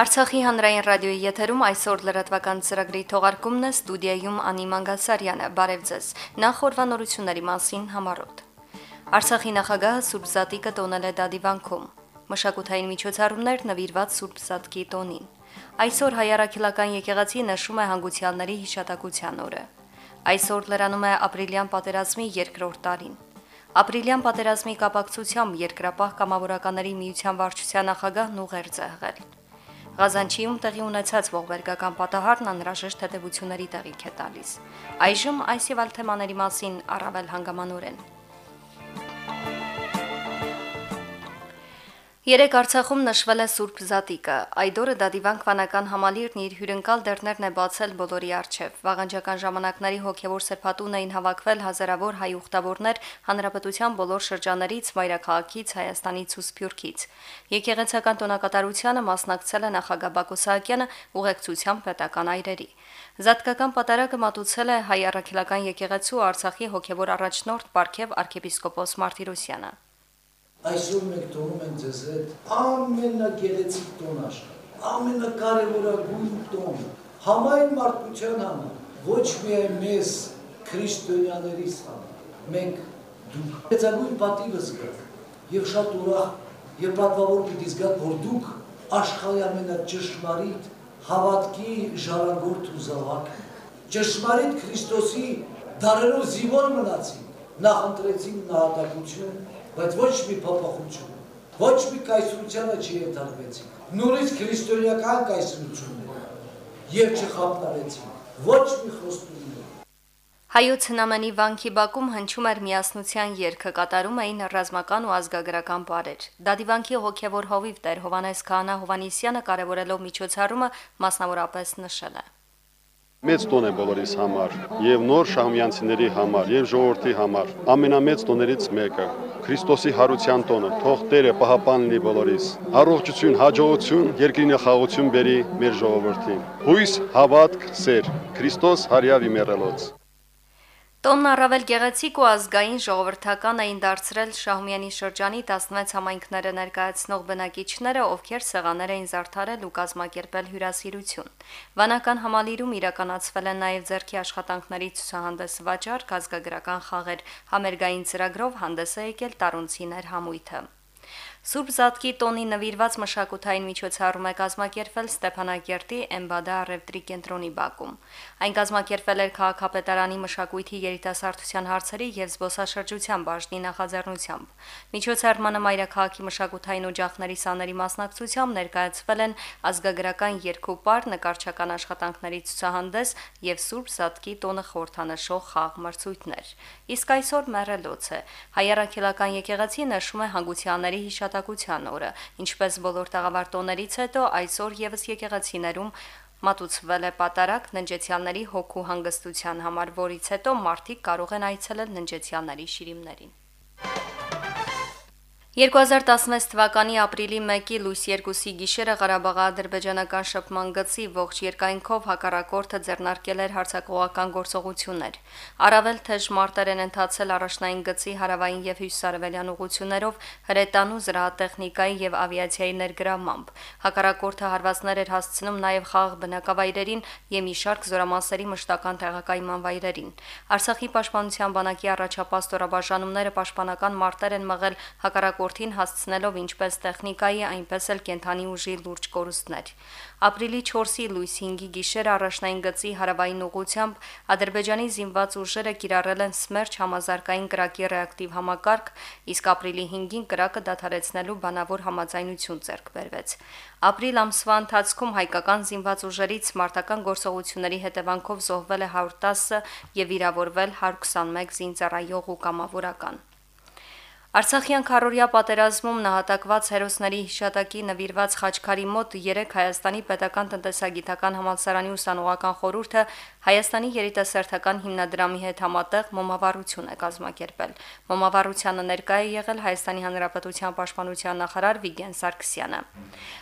Արցախի հանրային ռադիոյի եթերում այսօր լրատվական ծրագրի թողարկումն է ստուդիայում Անի Մանգասարյանը։ Բարև ձեզ։ Նախորդանորությունների մասին համարոտ։ Արցախի նախագահը Սուրբ Զատիկը տոնել է Դադիվանքում։ Մշակութային միջոցառումներ նվիրված Սուրբ Զատկի տոնին։ Այսօր հայարակելական եկեղեցի նշում է հանգուցյալների հիշատակության օրը։ Այսօր լրանում է ապրիլյան պատերազմի երկրորդ տարին։ Ապրիլյան պատերազմի կապակցությամբ երկրապահ կամավորականների միության վարչության նախագահն ուղերձ է հղել։ Ղազանչիում տեղի ունեցած ողբերգական պատահարն անհրաժեշտ հետևությունների տեղիք է տալիս։ Այժմ այս եւ այլ թեմաների մասին առավել հանգամանորեն։ Երեք Արցախում նշվել է Սուրբ Զատիկը։ Այդ օրը Դադիվանք վանական համալիրն իր հյուրընկալ դերներն է բացել բոլորի առջև։ Վաղանջական ժամանակների հոգևոր սրբատուն էին հավաքվել հազարավոր հայ ուխտավորներ հանրապետության բոլոր շրջաններից, մայրաքաղաքից, Հայաստանից ու Սփյուռքից։ Եկեղեցական տոնակատարությանը մասնակցել է նախագահ Բակո Սահակյանը ուղեկցությամբ պետական այրերի։ Զատկական պատարագը մատուցել է հայ առաքելական եկեղեցու Արցախի հոգևոր առաջնորդ Պարքև arczepiskopos Մարտիրոսյանը։ Այսօր մենք տոնում ենք ձեզ հետ ամենագեղեցիկ տոն աշխարհի, ամենակարևորագույն տոն, համայն մարդկության համար, ոչ միայն մեզ քրիստոնյաներիս համար։ Մենք դուք մեծագույն պատիվը զգաք եւ շատ ուրախ եւ պատվավոր պիտի զգաք, որ դուք աշխարհի ամենաճշմարիտ հավատքի ժառանգորդ ու զավակ ճշմարիտ Քրիստոսի դարերով զիվոր մնացին, նախընտրեցին նահատակություն բայց ոչ մի փոփոխություն, ոչ մի կայսրությանը չի ենթարկվեցին։ Նորից քրիստոնեական կայսրությունն է եւ չխափնարեցին։ Ոչ մի խոստում Հայոց հնամանի վանքի բակում հնչում էր միասնության երգը կատարում էին ռազմական ու ազգագրական բարեր։ Դադիվանքի հոգևոր հովիվ Տեր Հովանես Քահանա Հովանիսյանը կարևորելով միջոցառումը մասնավորապես նշել է. Մեծ տոն է բոլորիս համար եւ նոր շահումյանցիների համար եւ ժողովրդի համար ամենամեծ տոներից մեկը Քրիստոսի հարության տոնը թող Տերը պահապան լինի բոլորիս առողջություն հաջողություն երկրի նախաղություն բերի մեր ժողովրդին հույս հավատք սեր Քրիստոս հարյավի մեռելոց Տոնն առավել գեղեցիկ ու ազգային ժողովրդական էին դարձրել Շահումյանի շրջանի 16 համայնքները ներկայացնող բնակիչները, ովքեր սեղաներ էին զարդարել ու կազմակերպել հյուրասիրություն։ Վանական համալիրում իրականացվել են նաև ձերքի աշխատանքների ցուցահանդես վաճառք, ազգագրական խաղեր, համերգային ծրագրով հանդես է եկել Տարունցիներ համույթը։ Սուրբ Զատկի տոնի նվիրված մշակութային միջոցառում է կազմակերպվել Ստեփանակերտի Էմբադա առևտրի կենտրոնի բակում։ Այն կազմակերպվել էր քաղաքապետարանի մշակույթի երիտասարդության հարցերի եւ զբոսաշրջության բաժնի նախաձեռնությամբ։ Միջոցառմանը Մայրաքաղաքի մշակութային օջախների սաների մասնակցությամբ ներկայացվել են ազգագրական երկու պար նկարչական աշխատանքների ցուցահանդես եւ Սուրբ Զատկի տոնը խորհրդանշող խաղ մրցույթներ։ Իսկ այսօր մեռելոց է։ Հայարակելական եկեղեցի նշում է հանգուցյանների հիշ հիշատակության օրը, ինչպես բոլոր տաղավարտոներից հետո այսօր եւս եկեղեցիներում մատուցվել է պատարակ ննջեցյանների հոգու հանգստության համար, որից հետո մարդիկ կարող են այցելել ննջեցյանների շիրիմներին։ 2016 թվականի ապրիլի 1-ի լույս 2-ի գիշերը Ղարաբաղի ադրբեջանական շփման գծի ողջ երկայնքով հակառակորդը ձեռնարկել էր հարձակողական գործողություններ։ Առավել թեժ մարտեր են ընթացել առաջնային գծի հարավային եւ հյուսիսարևելյան ուղություններով հրետանու զրահատեխնիկայի եւ ավիացիայի ներգրավմամբ։ Հակառակորդը հարվածներ էր հասցնում նաեւ խաղ բնակավայրերին եւ մի շարք զորամասերի մշտական տեղակայման վայրերին։ Արցախի պաշտպանության բանակի առաջապահ ստորաբաժանումները պաշտպանական մարտեր են մղել հակառակ հակառակորդին հասցնելով ինչպես տեխնիկայի, այնպես էլ կենթանի ուժի լուրջ կորուստներ։ Ապրիլի 4-ի լույս 5-ի գիշերը առաջնային գծի հարավային ուղությամբ Ադրբեջանի զինված ուժերը կիրառել են Սմերջ համազարգային կրակի ռեակտիվ համակարգ, իսկ ապրիլի 5-ին կրակը դադարեցնելու բանավոր համաձայնություն ձեռք բերվեց։ Ապրիլ ամսվա ընթացքում հայկական զինված ուժերից մարտական գործողությունների հետևանքով զոհվել է 110-ը եւ վիրավորվել 121 զինծառայող ու կամավորական։ Արցախյան քարորիա պատերազմում նահատակված հերոսների հիշատակի նվիրված խաչքարի մոտ 3 Հայաստանի Պետական տնտեսագիտական համալսարանի ուսանողական խորհուրդը Հայաստանի երիտասարդական հիմնադրամի հետ համատեղ մոմավառություն է կազմակերպել։ Մոմավառությանը ներկայ է եղել Հայաստանի Հանրապետության պաշտպանության նախարար Վիգեն Սարգսյանը։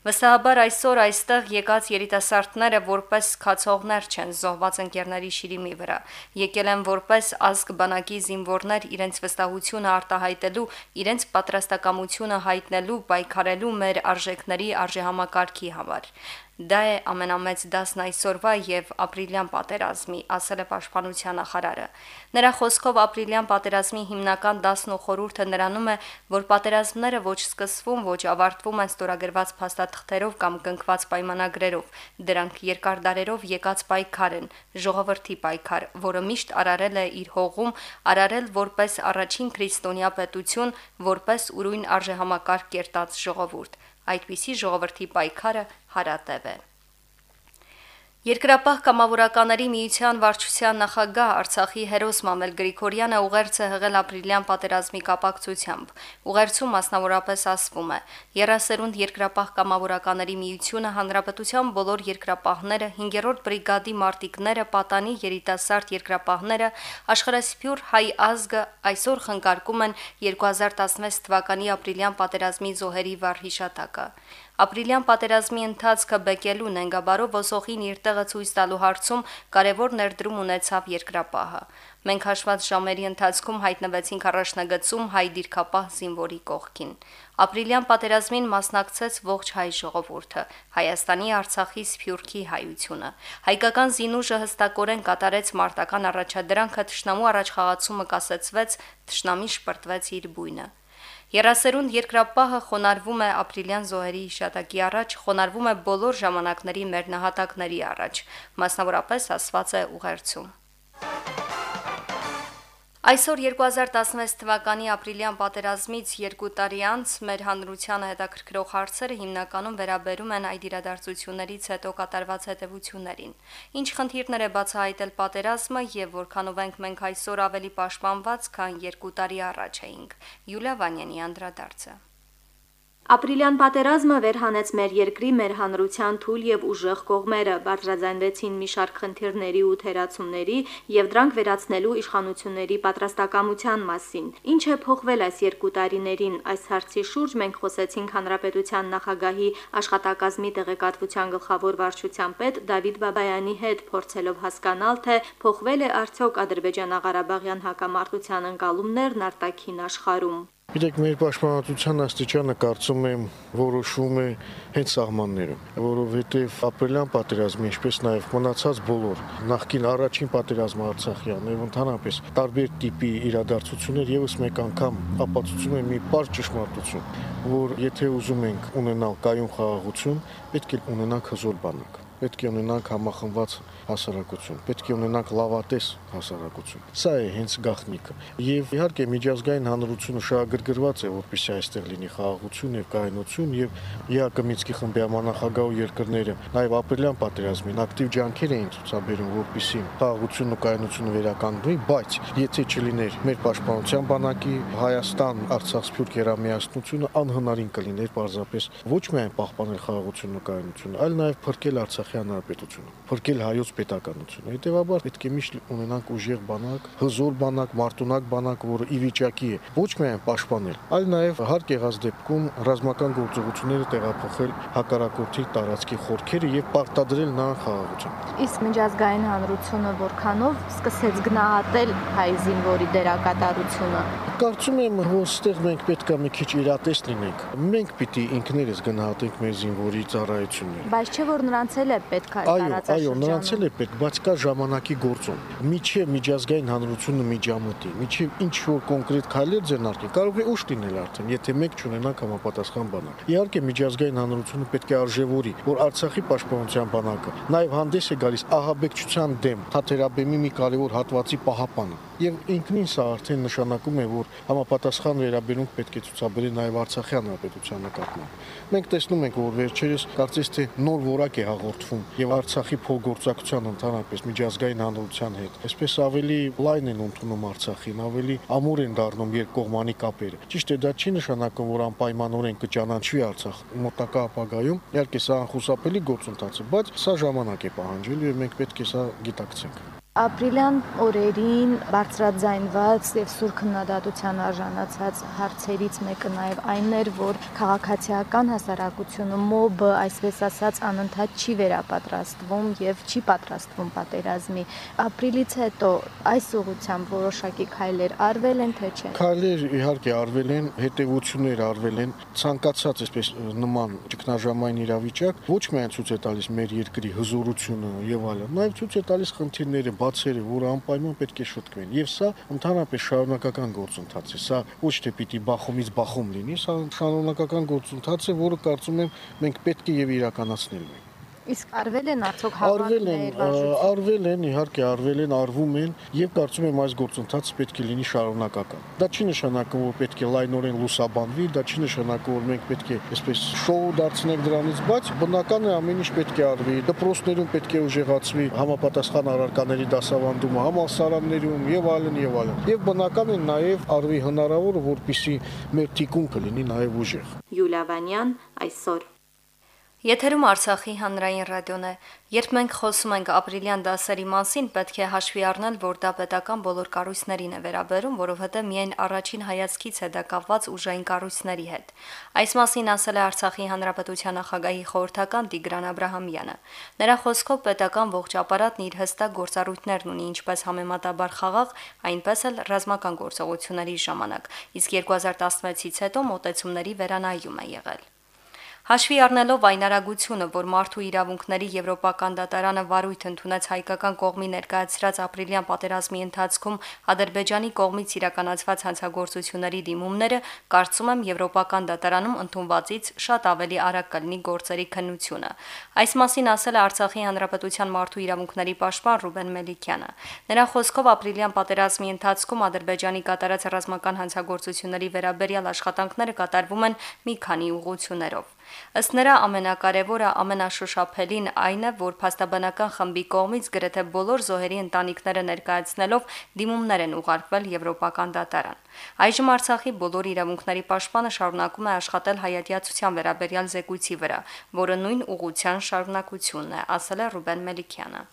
Վստահաբար այսօր այստեղ եկած երիտասարդները որպես քացողներ չեն զոհված ընկերների շիրիմի վրա։ Եկել են որպես ազգ բանակի զինվորներ իրենց վստահությունը արտահայտելու իրենց պատրաստակամությունը հայտնելու պայքարելու մեր արժեքների արժեհամակարգի համար։ Դա է ամենամեծ դասն այսօրվա եւ ապրիլյան պատերազմի, ասել է Պաշտպանության նախարարը։ Նրա խոսքով ապրիլյան պատերազմի հիմնական դասն ու խորհուրդը նրանում է, որ պատերազմները ոչ սկսվում, ոչ ավարտվում են ստորագրված փաստաթղթերով կամ կնքված պայմանագրերով։ Դրանք երկար դարերով եկած պայքար են, ժողովրդի պայքար, որը միշտ արարել է իր հողում, արարել որպես առաջին քրիստոնյա պետություն, որպես ուրույն արժեհամակարգ կերտած ժողովուրդ այդպիսի ժողովրդի պայքարը հարատև է։ Երկրապահ կամավորականների միության վարչության նախագահ Արցախի հերոս Մամել Գրիգորյանը ուղերձ է հղել ապրիլյան պատերազմի կապակցությամբ։ Ուղերձում մասնավորապես ասվում է. «Երասերունդ երկրապահ կամավորականների միությունը հանրապետության բոլոր երկրապահները, 5-րդ բրիգադի մարտիկները, պատանի երիտասարդ երկրապահները, աշխարհասփյուր հայ ազգը այսօր խնկարկում են 2016 թվականի ապրիլյան պատերազմի զոհերի վառ հիշատակը։ Ապրիլյան պատերազմի ընթացքը բեկելու նենգաբարով ոսոխին իր տեղը ցույց տալու հարցում կարևոր ներդրում ունեցավ երկրապահը։ Մենք հաշված ժամերի ընթացքում հայտնվեցինք առաջնագծում հայ դիրքապահ զինվորի կողքին։ Ապրիլյան պատերազմին մասնակցեց ողջ հայ ժողովուրդը, Հայաստանի, Արցախի, Սփյուռքի հայությունը։ Հայկական զինուժը հստակորեն կատարեց մարտական առաջադրանքը, ճշնամու առաջխաղացումը կասեցվեց, ճշնամին շպրտվեց իր բույնը։ Երասերուն երկրապահը խոնարվում է ապրիլյան զոհերի հիշատակի առաջ, խոնարվում է բոլոր ժամանակների մեր նահատակների առաջ, մասնավորապես ասված է ուղերձում։ Այսօր 2016 թվականի ապրիլյան պատերազմից երկու տարի անց մեր հանրությանը հետաքրքրող հարցերը հիմնականում վերաբերում են այդ իրադարձություններից հետո կատարված հետևություններին։ Ինչ խնդիրներ է բացահայտել պատերազմը եւ որքանով ենք մենք այսօր ավելի պաշտպանված, քան երկու տարի առաջ էինք։ Յուլիա Վանյանի անդրադարձը։ Ապրիլյան պատերազմը վերհանեց մեր երկրի, մեր հանրության թույլ եւ ուժեղ կողմերը, բարձրաձայնվեցին մի շարք խնդիրների ու թերացումների եւ դրանք վերացնելու իշխանությունների պատրաստակամության մասին։ Ինչ է փոխվել այս երկու տարիներին։ Այս հարցի շուրջ մենք խոսեցինք Հանրապետության նախագահի աշխատակազմի տեղեկատվության գլխավոր վարչության պետ Դավիթ Բաբայանի հետ, փորձելով հասկանալ, թե փոխվել է արդյոք Ադրբեջանա-Ղարաբաղյան հակամարտության ընկալումներն արտաքին աշխարհում։ Գիտեք, մեր պաշտպանության աստիճանը կարծում եմ որոշվում է հենց սահմաններում, որովհետև ապրիլյան պատերազմի, ինչպես նաև մնացած բոլոր նախկին առաջին պատերազմը Արցախյան եւ ընդհանրապես տարբեր տիպի իրադարձություններ եւս մեկ անգամ ապացուցում են մի բարձ ճշմարտություն, որ եթե ուզում ենք ունենալ կայուն խաղաղություն, պետք է ունենանք հզոր բանակ պետք է ունենանք համախմբված հասարակություն, պետք է ունենանք լավատես հասարակություն։ Սա է հենց գաղտնիքը։ Եվ իհարկե միջազգային հանրությունը շահագրգռված է, որպեսզի այստեղ լինի խաղաղություն եւ կայունություն եւ ԵԱԿ Մինսկի խմբի համանախագահ երկրները նաեւ ապրիլյան պատերազմին ակտիվ ջանքեր էին ցուցաբերում, որպեսզի խաղաղությունն ու կայունությունը վերականգնվի, բայց եթե չլիներ մեր պաշտպանության բանակի Հայաստան, Արցախ, Սփյուռք երամիասնությունը անհնարին կլիներ պարզապես ոչ միայն պահպանել խաղաղությունն ու կայունությունը, այլ նաեւ փրկել Արցախ Արցախի հանրապետությունը, փրկել հայոց պետականությունը։ Հետևաբար պետք է միշտ ունենանք ուժեղ բանակ, հզոր բանակ, մարտունակ բանակ, որը ի վիճակի է ոչ միայն պաշտպանել, այլ նաև հարկ եղած դեպքում ռազմական գործողությունները տեղափոխել հակառակորդի տարածքի խորքերը եւ պարտադրել նրան խաղաղություն։ Իսկ միջազգային հանրությունը որքանով սկսեց գնահատել հայ զինվորի դերակատարությունը։ Կարծում եմ, որ ստեղ մենք պետք է մի քիչ իրատես լինենք։ Մենք պիտի ինքներս գնահատենք մեր զինվորի ծառայությունները։ Բայց չէ որ նրանց էլ է պետք է տարածաշրջանը։ Այո, այո, նրանց էլ է պետք, բայց կա ժամանակի գործում։ Միջև միջազգային հանրությունը միջամտի, միջև ինչ որ կոնկրետ քայլեր ձեռնարկի, կարող է ուշ լինել արդեն, եթե մեկ չունենանք համապատասխան բանակ։ Իհարկե միջազգային հանրությունը պետք է արժևորի, որ Արցախի պաշտպանության բանակը նաև հանդես է գալիս ահաբեկչության դեմ, թաթերաբեմի մի կարևոր հատվածի պահապանը։ Եվ ինքնին սա արդեն նշանակում է, որ համապատասխան վերաբերունք պետք է ցուցաբերի նաև Արցախի հանրապետության նկատմամբ։ Մենք տեսնում ենք, որ վերջերս կարծես թե նոր որակ է հաղորդվում եւ Արցախի փոխգործակցության ընդհանրապես միջազգային հանրության հետ։ Այսպես ավելի լայն են ընդունում Արցախին, ավելի ամուր են դառնում երկկողմանի կապերը։ Ճիշտ է, դա չի նշանակում, որ անպայմանորեն կճանաչվի Արցախ մոտակա ապագայում։ Իհարկե սա անխուսափելի գործընթաց է, բայց սա ժամանակ է պահանջելու եւ մենք պետք է սա գիտակցենք։ Ապրիլյան օրերին բարձրաձայնված եւ սուր քննադատության արժանացած հարցերից մեկը նաեւ այն էր, որ քաղաքացիական հասարակությունը մոբը, այսպես ասած, անընդհատ չի վերապատրաստվում եւ չի պատրաստվում պատերազմի։ Ապրիլից հետո այս ուղղությամբ որոշակի քայլեր արվել են թե չէ։ Քայլեր իհարկե արվել են, հետևություններ արվել են, ցանկացած այսպես նման ճգնաժամային իրավիճակ ոչ միայն ցույց է տալիս մեր երկրի հզորությունը եւ այլն, նաեւ ցույց է տալիս խնդիրները բացերը, որը անպայման պետք է շտկվեն։ Եվ սա ընդհանրապես շարունակական գործընթաց է։ Սա ոչ թե պիտի բախումից բախում լինի, սա շարունակական գործընթաց է, որը կարծում եմ մենք պետք է եւ իրականացնելու ենք։ Իսկ արվել են արդյոք են, արվել են, իհարկե արվել են, արվում են եւ կարծում եմ այս գործընթացը պետք է լինի շարունակական։ Դա չի նշանակում, որ պետք է լայնորեն լուսաբանվի, դա չի նշանակում, որ մենք պետք է այսպես շոու դարձնենք դրանից, բայց բնական է ամեն ինչ պետք է արվի։ Դպրոցներում պետք է ուժեղացվի համապատասխան առարկաների դասավանդումը, համալսարաններում եւ այլն եւ այլն։ Եվ բնական է նաեւ արվի հնարավոր, որպիսի մեր թիկունքը լինի նաեւ ուժեղ։ Յուլիա Վանյան այսօր Եթերում Արցախի հանրային ռադիոն է։ Երբ մենք խոսում ենք ապրիլյան դասերի մասին, պետք է հաշվի առնել, որ դա պետական բոլոր կառույցներին է վերաբերում, որովհետև միայն առաջին հայացքից է դա կապված ուժային կառույցների հետ։ Այս մասին ասել է Արցախի հանրապետության նախագահի խորհրդական Տիգրան Աբ รา համյանը։ Նրա խոսքով պետական ողջ ապարատն իր հստակ գործառույթներն ունի, ինչպես համեմատաբար խաղաղ, այնպես էլ ռազմական գործողությունների ժամանակ, իսկ 2016-ից հետո մոտեցումների վերանայում է եղել։ Հաշվի առնելով այն արագությունը, որ մարդու իրավունքների Եվրոպական դատարանը վարույթ ընդունեց հայկական կողմի ներկայացրած ապրիլյան պատերազմի ընթացքում Ադրբեջանի կողմից իրականացված հանցագործությունների դիմումները, կարծում եմ Եվրոպական դատարանում ընդունվածից շատ ավելի արագ կլինի գործերի քննությունը։ Այս մասին ասել է Արցախի հանրապետության մարդու իրավունքների պաշտպան Ռուբեն Մելիքյանը։ Նրա խոսքով ապրիլյան պատերազմի ընթացքում Ադրբեջանի կատարած ռազմական հանցագործությունների վերաբերյալ աշխատանքները կատարվում են մի քանի ուղղություններով։ Ըստ նրա ամենակարևորը ամենաշոշափելին այն է, որ փաստաբանական խմբի կողմից գրեթե բոլոր զոհերի ընտանիքները ներկայացնելով դիմումներ են ուղարկվել Եվրոպական դատարան։ Այժմ Արցախի բոլոր իրավունքների պաշտպանը շարունակում է աշխատել հայատյացության վերաբերյալ զեկույցի վրա, որը նույն ուղղության շարունակությունն է, ասել է Ռուբեն Մելիքյանը։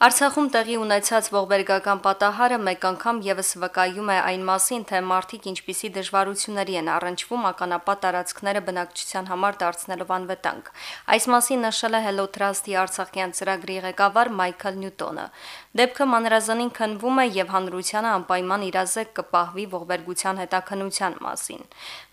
Արցախում տեղի ունեցած ողբերգական պատահարը մեկ անգամ եւս վկայում է այն մասին, թե մարդիկ ինչպիսի դժվարությունների են առնչվում ականապատ տարածքները բնակչության համար դարձնելով անվտանգ։ Այս մասին նշել է Hello Trust-ի Արցախյան ծրագրի ղեկավար Մայքլ Նյուտոնը։ Դեպքը մանրազանին քնվում է եւ հանրությանը անպայման իրազեկ կպահվի ողբերգության հետաքննության մասին։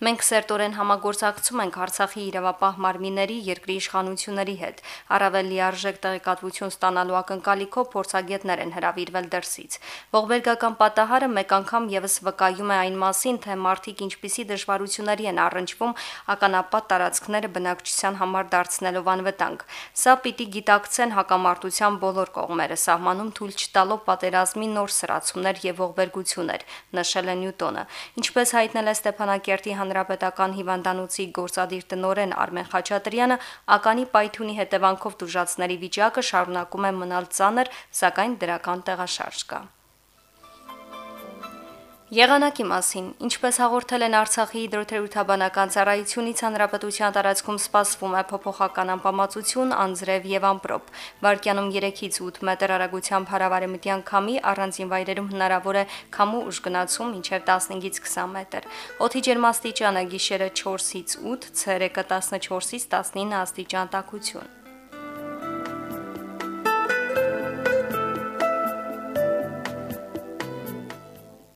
Մենք սերտորեն համագործակցում ենք Արցախի իրավապահ մարմինների երկրի իշխանությունների հետ։ Առավել լիարժեք տեղեկատվություն ստանալու ակնկալիք կարգով փորձագետներ են հրավիրվել դրսից։ Ողբերգական պատահարը մեկ անգամ եւս վկայում է այն մասին, թե մարդիկ ինչպիսի դժվարությունների են առնչվում ականապատ տարածքները բնակչության համար դարձնելով անվտանգ։ Սա պիտի գիտակցեն հակամարտության բոլոր կողմերը, սահմանում թույլ չտալով պատերազմի նոր սրացումներ եւ ողբերգություններ, նշել է Նյուտոնը։ Ինչպես հայտնել է Ստեփանակերտի հանրապետական հիվանդանոցի գործադիր տնորեն Արմեն Խաչատրյանը, ականի պայթունի հետևանքով դժուժացների վիճակը շարունակում է մնալ ծանր դրամներ, սակայն դրական տեղաշարժ կա։ Եղանակի մասին, ինչպես հաղորդել են Արցախի հիդրոթերապևտաբանական ծառայությունից, հանրապետության տարածքում սպասվում է փոփոխական անբավարարություն, անձրև եւ ամպրոպ։ Վարկյանում 3-ից 8 մետր արագությամբ հարավարեմտյան քամի, առանձին վայրերում հնարավոր է քամու ուժգնացում մինչև 15-ից 20 մետր։ Օդի ջերմաստիճանը գիշերը 4-ից 8, ցերեկը 14-ից 19 աստիճան տաքություն։